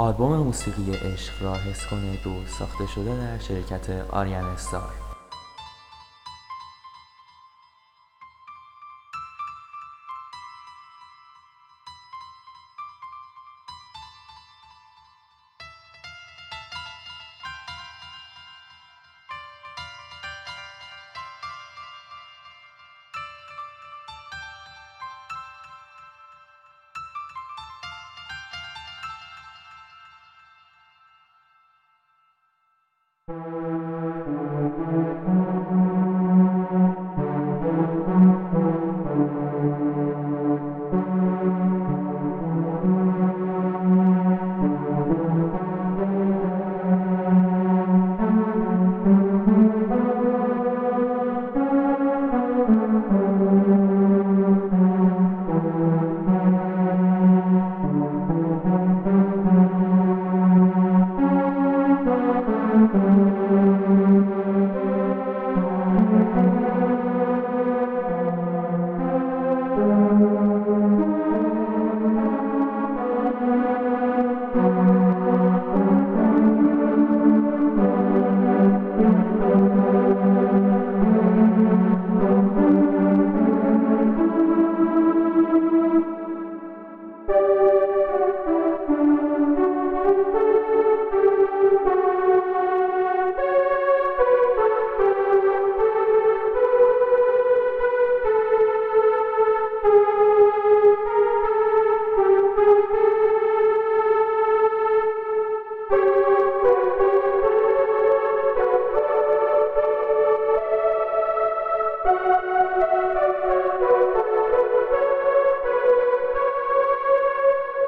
آلبوم موسیقی عشق را حس کنید. و ساخته شده در شرکت آریان استار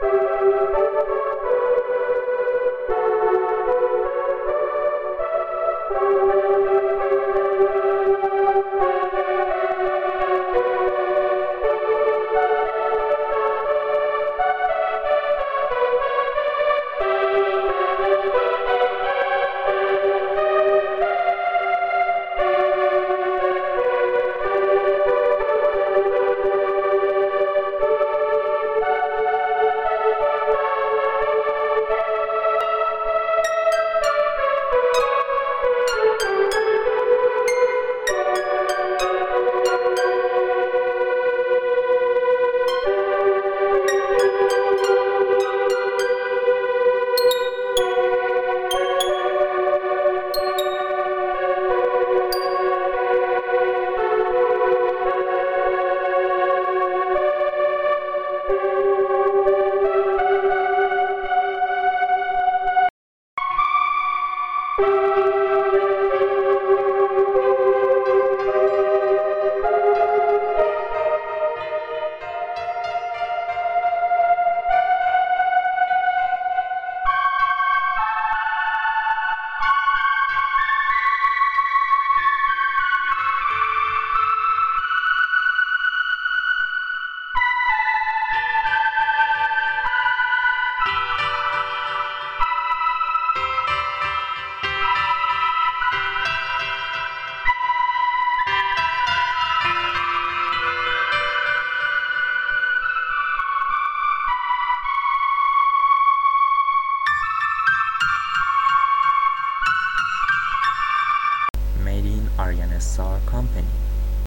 Thank you.